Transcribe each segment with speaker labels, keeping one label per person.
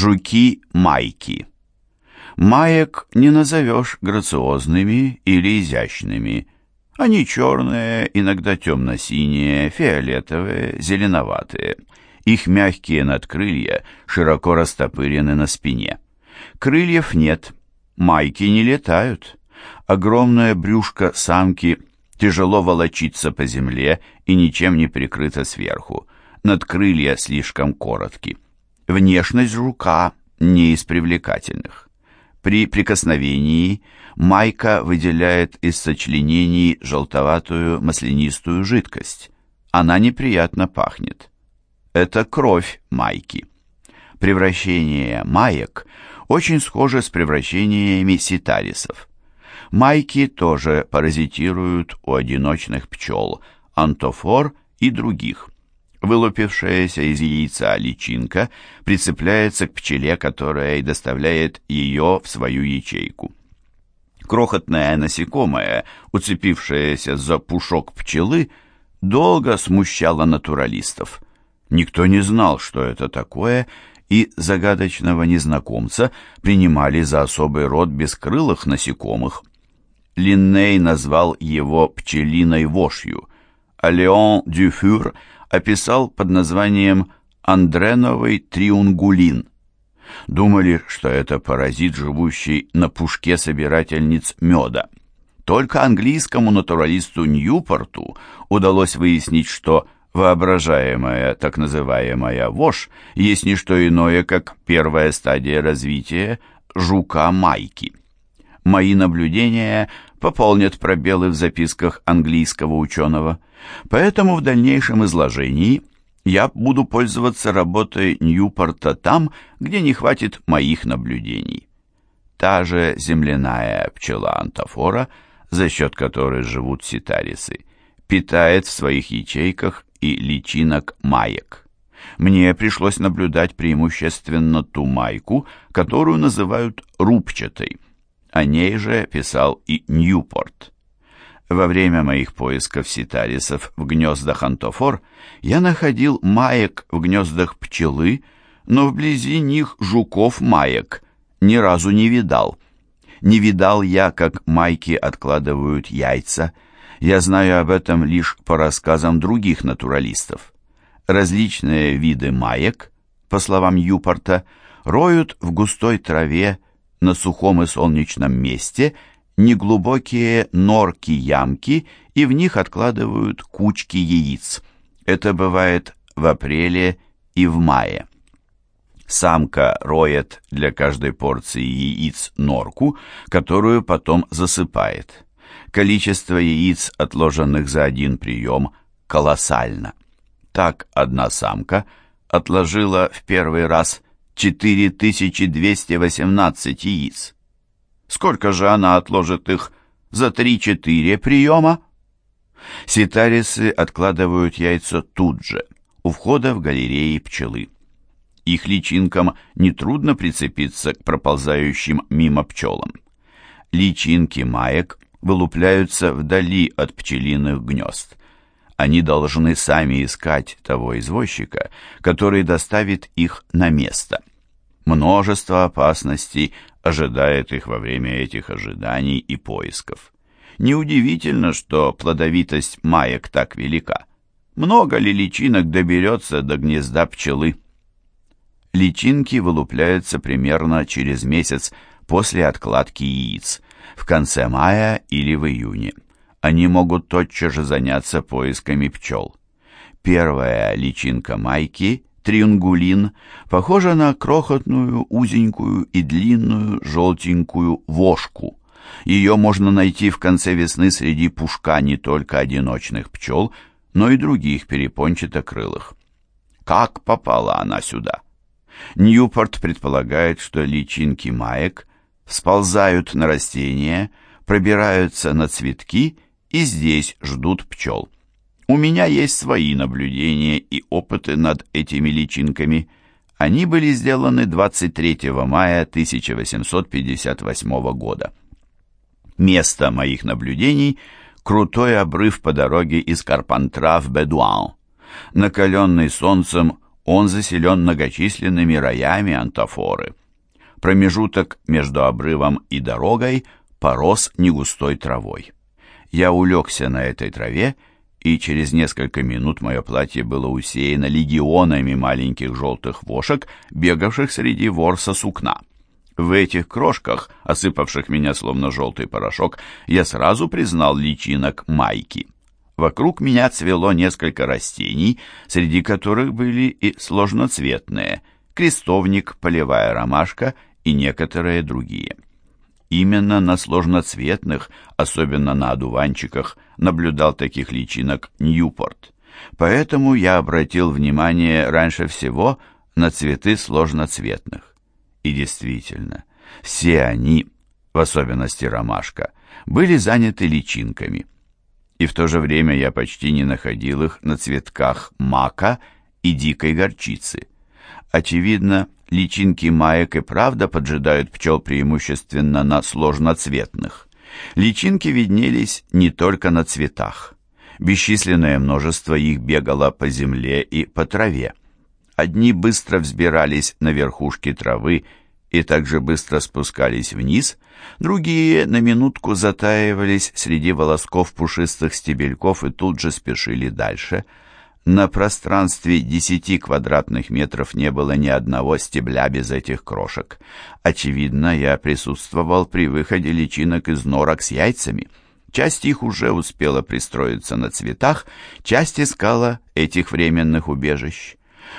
Speaker 1: Жуки-майки. Маек не назовешь грациозными или изящными. Они черные, иногда темно-синие, фиолетовые, зеленоватые. Их мягкие надкрылья широко растопырены на спине. Крыльев нет, майки не летают. Огромное брюшко самки тяжело волочится по земле и ничем не прикрыто сверху. Надкрылья слишком коротки. Внешность жука не из привлекательных. При прикосновении майка выделяет из сочленений желтоватую маслянистую жидкость. Она неприятно пахнет. Это кровь майки. Превращение маек очень схоже с превращениями ситарисов. Майки тоже паразитируют у одиночных пчел, антофор и других. Вылупившаяся из яйца личинка прицепляется к пчеле, которая и доставляет ее в свою ячейку. Крохотное насекомое, уцепившееся за пушок пчелы, долго смущало натуралистов. Никто не знал, что это такое, и загадочного незнакомца принимали за особый род бескрылых насекомых. Линней назвал его пчелиной вошью, а Леон Дюфюр описал под названием андреновый триунгулин. Думали, что это паразит, живущий на пушке собирательниц меда. Только английскому натуралисту Ньюпорту удалось выяснить, что воображаемая так называемая вошь есть не что иное, как первая стадия развития жука-майки. Мои наблюдения пополнят пробелы в записках английского ученого. Поэтому в дальнейшем изложении я буду пользоваться работой Ньюпорта там, где не хватит моих наблюдений. Та же земляная пчела антофора, за счет которой живут ситарисы, питает в своих ячейках и личинок маек. Мне пришлось наблюдать преимущественно ту майку, которую называют рубчатой – о ней же писал и Ньюпорт. Во время моих поисков ситарисов в гнездах антофор я находил маек в гнездах пчелы, но вблизи них жуков-маек ни разу не видал. Не видал я, как майки откладывают яйца. Я знаю об этом лишь по рассказам других натуралистов. Различные виды маек, по словам Юпорта, роют в густой траве на сухом и солнечном месте неглубокие норки-ямки и в них откладывают кучки яиц. Это бывает в апреле и в мае. Самка роет для каждой порции яиц норку, которую потом засыпает. Количество яиц, отложенных за один прием, колоссально. Так одна самка отложила в первый раз 4218 яиц. Сколько же она отложит их за 3-4 приема? Ситарисы откладывают яйца тут же, у входа в галереи пчелы. Их личинкам нетрудно прицепиться к проползающим мимо пчелам. Личинки маек вылупляются вдали от пчелиных гнезд. Они должны сами искать того извозчика, который доставит их на место. Множество опасностей ожидает их во время этих ожиданий и поисков. Неудивительно, что плодовитость маек так велика. Много ли личинок доберется до гнезда пчелы? Личинки вылупляются примерно через месяц после откладки яиц, в конце мая или в июне они могут тотчас же заняться поисками пчел. Первая личинка майки, триангулин, похожа на крохотную, узенькую и длинную желтенькую вошку. Ее можно найти в конце весны среди пушка не только одиночных пчел, но и других перепончатокрылых. Как попала она сюда? Ньюпорт предполагает, что личинки маек сползают на растения, пробираются на цветки и здесь ждут пчел. У меня есть свои наблюдения и опыты над этими личинками. Они были сделаны 23 мая 1858 года. Место моих наблюдений – крутой обрыв по дороге из Карпантра в Бедуан. Накаленный солнцем Он заселен многочисленными роями антофоры. Промежуток между обрывом и дорогой порос негустой травой. Я улегся на этой траве, и через несколько минут мое платье было усеяно легионами маленьких желтых вошек, бегавших среди ворса сукна. В этих крошках, осыпавших меня словно желтый порошок, я сразу признал личинок майки. Вокруг меня цвело несколько растений, среди которых были и сложноцветные — крестовник, полевая ромашка и некоторые другие. Именно на сложноцветных, особенно на одуванчиках, наблюдал таких личинок Ньюпорт. Поэтому я обратил внимание раньше всего на цветы сложноцветных. И действительно, все они, в особенности ромашка, были заняты личинками. И в то же время я почти не находил их на цветках мака и дикой горчицы. Очевидно, личинки маек и правда поджидают пчел преимущественно на сложноцветных. Личинки виднелись не только на цветах. Бесчисленное множество их бегало по земле и по траве. Одни быстро взбирались на верхушки травы и также быстро спускались вниз, другие на минутку затаивались среди волосков пушистых стебельков и тут же спешили дальше – на пространстве десяти квадратных метров не было ни одного стебля без этих крошек. Очевидно, я присутствовал при выходе личинок из норок с яйцами. Часть их уже успела пристроиться на цветах, часть искала этих временных убежищ.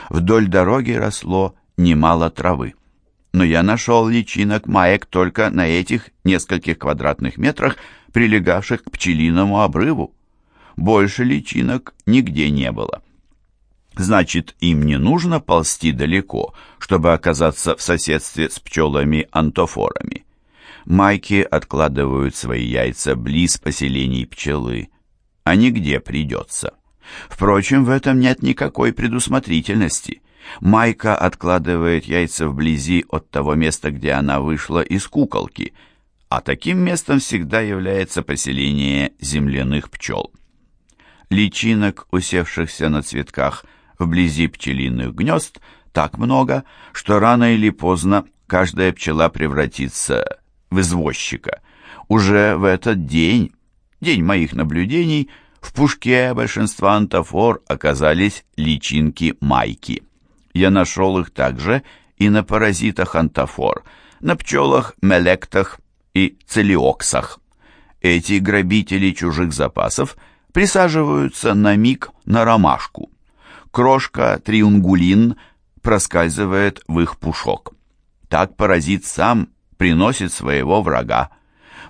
Speaker 1: Вдоль дороги росло немало травы. Но я нашел личинок маек только на этих нескольких квадратных метрах, прилегавших к пчелиному обрыву больше личинок нигде не было. Значит, им не нужно ползти далеко, чтобы оказаться в соседстве с пчелами-антофорами. Майки откладывают свои яйца близ поселений пчелы, а нигде придется. Впрочем, в этом нет никакой предусмотрительности. Майка откладывает яйца вблизи от того места, где она вышла из куколки, а таким местом всегда является поселение земляных пчел личинок, усевшихся на цветках вблизи пчелиных гнезд, так много, что рано или поздно каждая пчела превратится в извозчика. Уже в этот день, день моих наблюдений, в пушке большинства антофор оказались личинки майки. Я нашел их также и на паразитах антофор, на пчелах, мелектах и целиоксах. Эти грабители чужих запасов – присаживаются на миг на ромашку. Крошка триунгулин проскальзывает в их пушок. Так паразит сам приносит своего врага.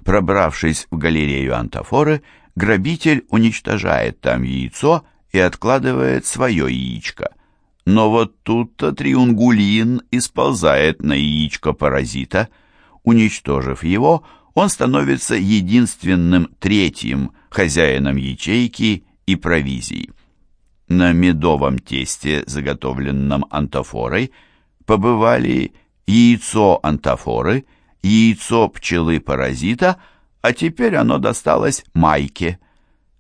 Speaker 1: Пробравшись в галерею антофоры, грабитель уничтожает там яйцо и откладывает свое яичко. Но вот тут-то триунгулин исползает на яичко паразита. Уничтожив его, он становится единственным третьим хозяином ячейки и провизии. На медовом тесте, заготовленном антофорой, побывали яйцо антофоры, яйцо пчелы-паразита, а теперь оно досталось майке.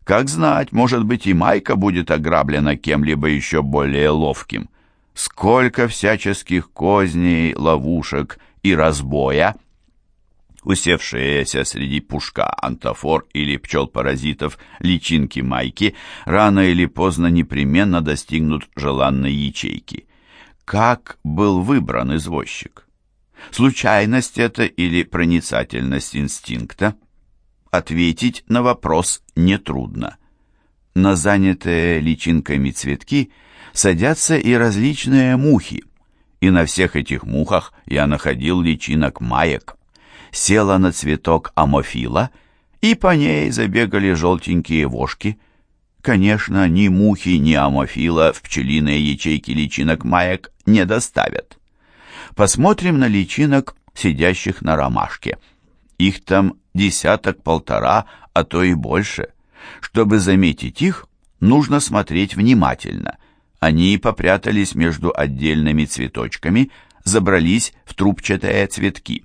Speaker 1: Как знать, может быть и майка будет ограблена кем-либо еще более ловким. Сколько всяческих козней, ловушек и разбоя – усевшиеся среди пушка антофор или пчел-паразитов личинки майки рано или поздно непременно достигнут желанной ячейки. Как был выбран извозчик? Случайность это или проницательность инстинкта? Ответить на вопрос нетрудно. На занятые личинками цветки садятся и различные мухи, и на всех этих мухах я находил личинок маек села на цветок амофила, и по ней забегали желтенькие вошки. Конечно, ни мухи, ни амофила в пчелиные ячейки личинок маек не доставят. Посмотрим на личинок, сидящих на ромашке. Их там десяток-полтора, а то и больше. Чтобы заметить их, нужно смотреть внимательно. Они попрятались между отдельными цветочками, забрались в трубчатые цветки.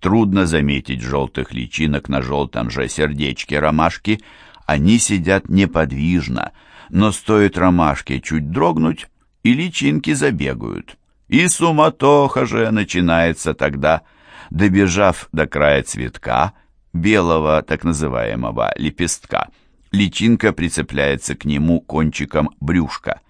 Speaker 1: Трудно заметить желтых личинок на желтом же сердечке ромашки. Они сидят неподвижно, но стоит ромашке чуть дрогнуть, и личинки забегают. И суматоха же начинается тогда. Добежав до края цветка, белого так называемого лепестка, личинка прицепляется к нему кончиком брюшка.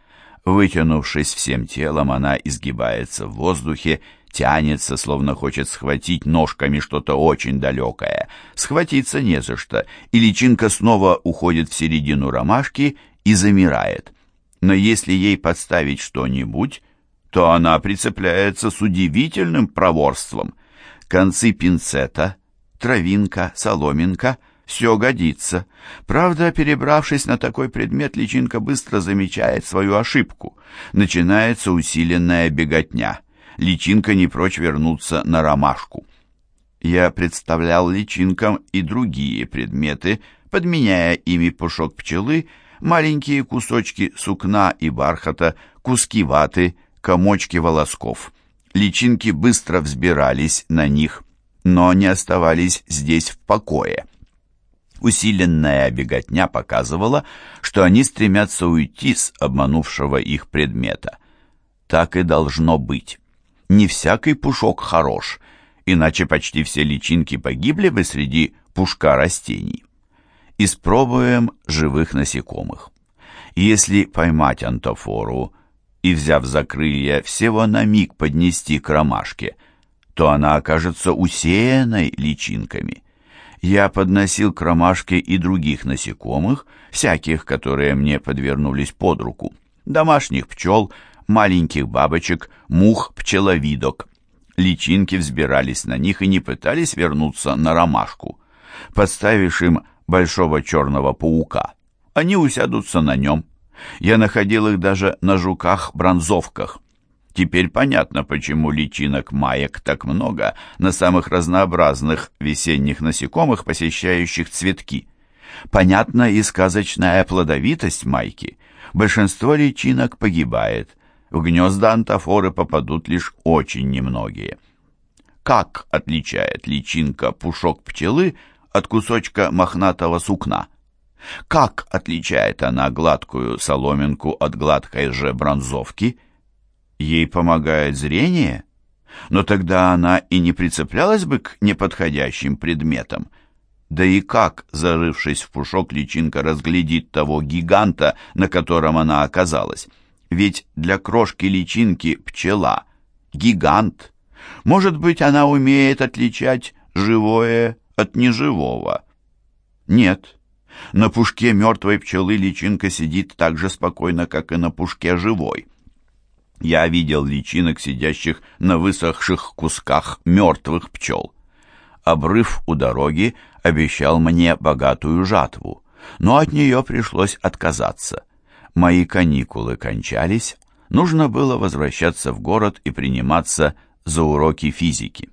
Speaker 1: Вытянувшись всем телом, она изгибается в воздухе, тянется, словно хочет схватить ножками что-то очень далекое. Схватиться не за что, и личинка снова уходит в середину ромашки и замирает. Но если ей подставить что-нибудь, то она прицепляется с удивительным проворством. Концы пинцета, травинка, соломинка — все годится. Правда, перебравшись на такой предмет, личинка быстро замечает свою ошибку. Начинается усиленная беготня. Личинка не прочь вернуться на ромашку. Я представлял личинкам и другие предметы, подменяя ими пушок пчелы, маленькие кусочки сукна и бархата, куски ваты, комочки волосков. Личинки быстро взбирались на них, но не оставались здесь в покое. Усиленная беготня показывала, что они стремятся уйти с обманувшего их предмета. Так и должно быть. Не всякий пушок хорош, иначе почти все личинки погибли бы среди пушка растений. Испробуем живых насекомых. Если поймать антофору и, взяв за крылья, всего на миг поднести к ромашке, то она окажется усеянной личинками – я подносил к ромашке и других насекомых, всяких, которые мне подвернулись под руку, домашних пчел, маленьких бабочек, мух, пчеловидок. Личинки взбирались на них и не пытались вернуться на ромашку. Подставишь им большого черного паука, они усядутся на нем. Я находил их даже на жуках-бронзовках. Теперь понятно, почему личинок маек так много на самых разнообразных весенних насекомых, посещающих цветки. Понятна и сказочная плодовитость майки. Большинство личинок погибает. В гнезда антофоры попадут лишь очень немногие. Как отличает личинка пушок пчелы от кусочка мохнатого сукна? Как отличает она гладкую соломинку от гладкой же бронзовки – ей помогает зрение, но тогда она и не прицеплялась бы к неподходящим предметам. Да и как, зарывшись в пушок, личинка разглядит того гиганта, на котором она оказалась? Ведь для крошки личинки пчела — гигант. Может быть, она умеет отличать живое от неживого? Нет. На пушке мертвой пчелы личинка сидит так же спокойно, как и на пушке живой. Я видел личинок, сидящих на высохших кусках мертвых пчел. Обрыв у дороги обещал мне богатую жатву, но от нее пришлось отказаться. Мои каникулы кончались, нужно было возвращаться в город и приниматься за уроки физики.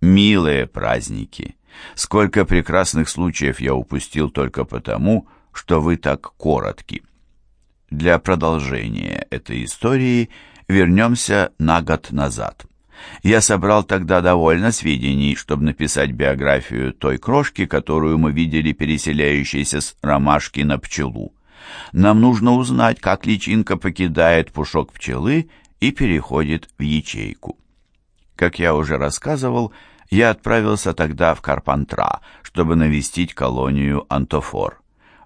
Speaker 1: Милые праздники! Сколько прекрасных случаев я упустил только потому, что вы так коротки. Для продолжения этой истории вернемся на год назад. Я собрал тогда довольно сведений, чтобы написать биографию той крошки, которую мы видели переселяющейся с ромашки на пчелу. Нам нужно узнать, как личинка покидает пушок пчелы и переходит в ячейку. Как я уже рассказывал, я отправился тогда в Карпантра, чтобы навестить колонию Антофор.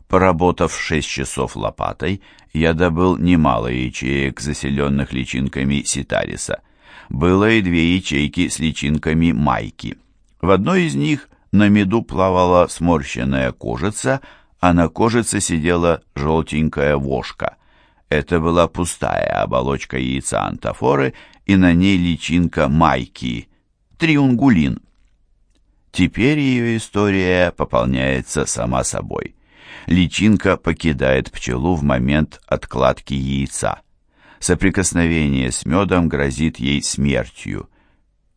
Speaker 1: Поработав шесть часов лопатой, я добыл немало ячеек, заселенных личинками ситариса. Было и две ячейки с личинками майки. В одной из них на меду плавала сморщенная кожица, а на кожице сидела желтенькая вошка. Это была пустая оболочка яйца антофоры, и на ней личинка майки, триунгулин. Теперь ее история пополняется сама собой личинка покидает пчелу в момент откладки яйца. Соприкосновение с медом грозит ей смертью.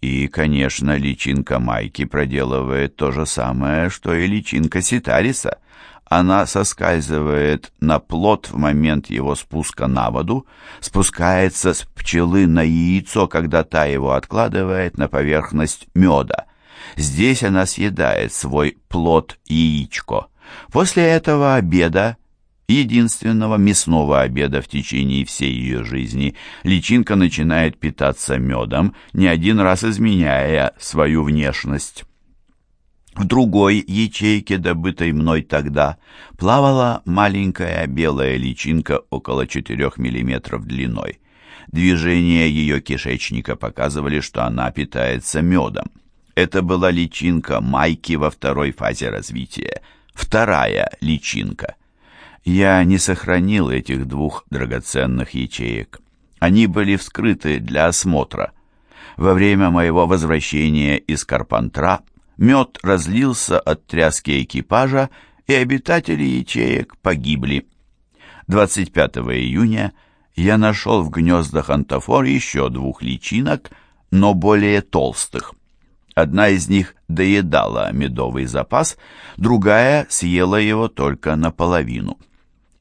Speaker 1: И, конечно, личинка майки проделывает то же самое, что и личинка ситариса. Она соскальзывает на плод в момент его спуска на воду, спускается с пчелы на яйцо, когда та его откладывает на поверхность меда. Здесь она съедает свой плод-яичко. После этого обеда единственного мясного обеда в течение всей ее жизни, личинка начинает питаться медом, не один раз изменяя свою внешность. В другой ячейке, добытой мной тогда, плавала маленькая белая личинка около 4 мм длиной. Движения ее кишечника показывали, что она питается медом. Это была личинка майки во второй фазе развития, вторая личинка. Я не сохранил этих двух драгоценных ячеек. Они были вскрыты для осмотра. Во время моего возвращения из Карпантра мед разлился от тряски экипажа, и обитатели ячеек погибли. 25 июня я нашел в гнездах антофор еще двух личинок, но более толстых. Одна из них доедала медовый запас, другая съела его только наполовину.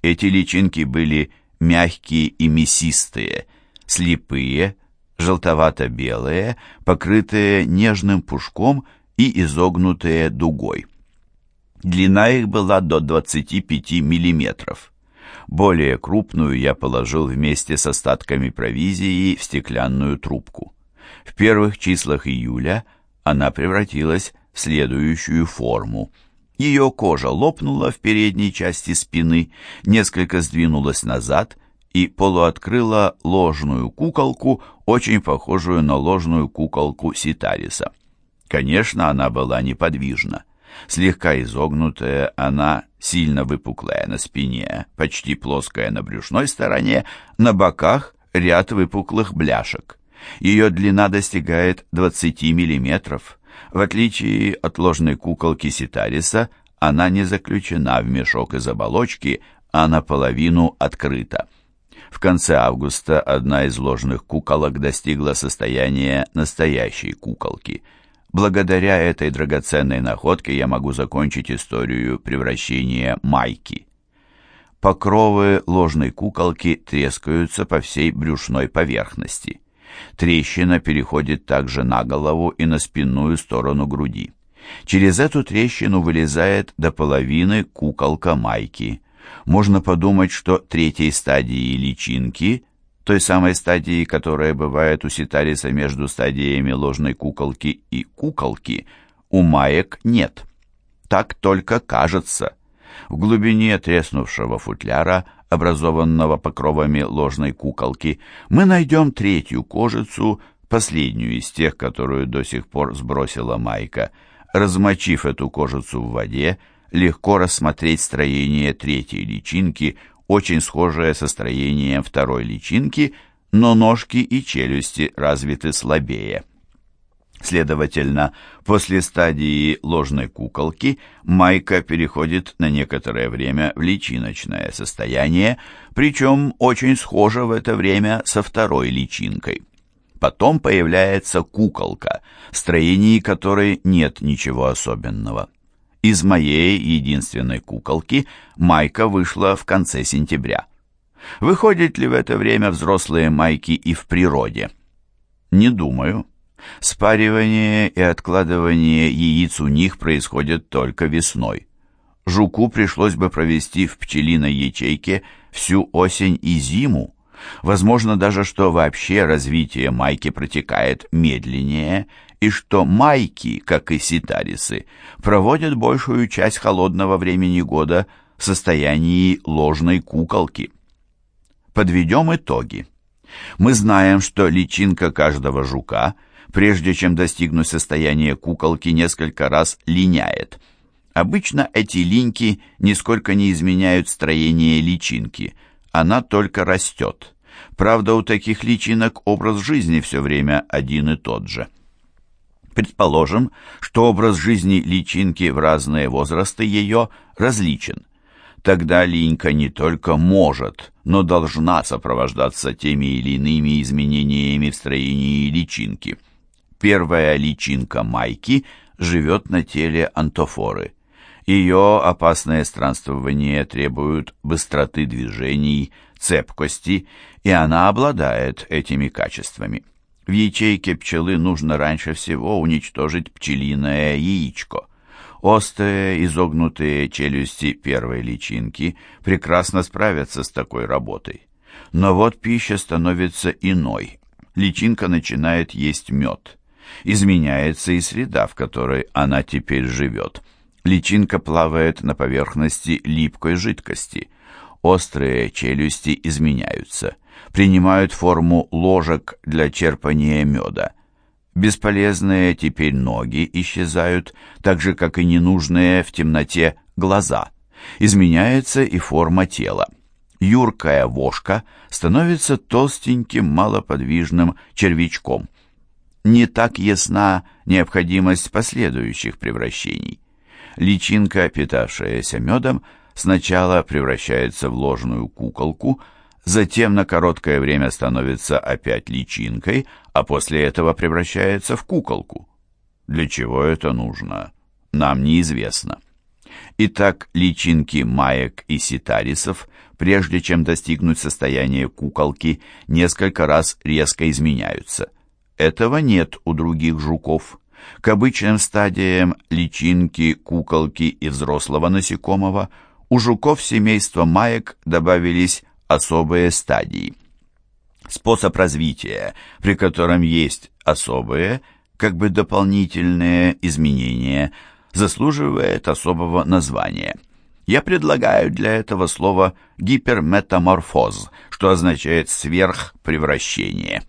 Speaker 1: Эти личинки были мягкие и мясистые, слепые, желтовато-белые, покрытые нежным пушком и изогнутые дугой. Длина их была до 25 миллиметров. Более крупную я положил вместе с остатками провизии в стеклянную трубку. В первых числах июля она превратилась в следующую форму. Ее кожа лопнула в передней части спины, несколько сдвинулась назад и полуоткрыла ложную куколку, очень похожую на ложную куколку Ситариса. Конечно, она была неподвижна. Слегка изогнутая, она сильно выпуклая на спине, почти плоская на брюшной стороне, на боках ряд выпуклых бляшек. Ее длина достигает 20 миллиметров. В отличие от ложной куколки Ситариса, она не заключена в мешок из оболочки, а наполовину открыта. В конце августа одна из ложных куколок достигла состояния настоящей куколки – Благодаря этой драгоценной находке я могу закончить историю превращения майки. Покровы ложной куколки трескаются по всей брюшной поверхности. Трещина переходит также на голову и на спинную сторону груди. Через эту трещину вылезает до половины куколка майки. Можно подумать, что третьей стадии личинки – той самой стадии, которая бывает у ситариса между стадиями ложной куколки и куколки, у маек нет. Так только кажется. В глубине треснувшего футляра, образованного покровами ложной куколки, мы найдем третью кожицу, последнюю из тех, которую до сих пор сбросила майка. Размочив эту кожицу в воде, легко рассмотреть строение третьей личинки, очень схожее со строением второй личинки, но ножки и челюсти развиты слабее. Следовательно, после стадии ложной куколки майка переходит на некоторое время в личиночное состояние, причем очень схоже в это время со второй личинкой. Потом появляется куколка, в строении которой нет ничего особенного. Из моей единственной куколки майка вышла в конце сентября. Выходят ли в это время взрослые майки и в природе? Не думаю. Спаривание и откладывание яиц у них происходят только весной. Жуку пришлось бы провести в пчелиной ячейке всю осень и зиму. Возможно даже, что вообще развитие майки протекает медленнее, и что майки, как и ситарисы, проводят большую часть холодного времени года в состоянии ложной куколки. Подведем итоги. Мы знаем, что личинка каждого жука, прежде чем достигнуть состояния куколки, несколько раз линяет. Обычно эти линьки нисколько не изменяют строение личинки, она только растет. Правда, у таких личинок образ жизни все время один и тот же. Предположим, что образ жизни личинки в разные возрасты ее различен. Тогда линька не только может, но должна сопровождаться теми или иными изменениями в строении личинки. Первая личинка майки живет на теле антофоры. Ее опасное странствование требует быстроты движений, цепкости, и она обладает этими качествами. В ячейке пчелы нужно раньше всего уничтожить пчелиное яичко. Острые изогнутые челюсти первой личинки прекрасно справятся с такой работой. Но вот пища становится иной. Личинка начинает есть мед. Изменяется и среда, в которой она теперь живет. Личинка плавает на поверхности липкой жидкости. Острые челюсти изменяются, принимают форму ложек для черпания меда. Бесполезные теперь ноги исчезают, так же, как и ненужные в темноте глаза. Изменяется и форма тела. Юркая вошка становится толстеньким, малоподвижным червячком. Не так ясна необходимость последующих превращений. Личинка, питавшаяся медом, сначала превращается в ложную куколку, затем на короткое время становится опять личинкой, а после этого превращается в куколку. Для чего это нужно, нам неизвестно. Итак, личинки маек и ситарисов, прежде чем достигнуть состояния куколки, несколько раз резко изменяются. Этого нет у других жуков. К обычным стадиям личинки, куколки и взрослого насекомого у жуков семейства маек добавились особые стадии. Способ развития, при котором есть особые, как бы дополнительные изменения, заслуживает особого названия. Я предлагаю для этого слова гиперметаморфоз, что означает сверхпревращение.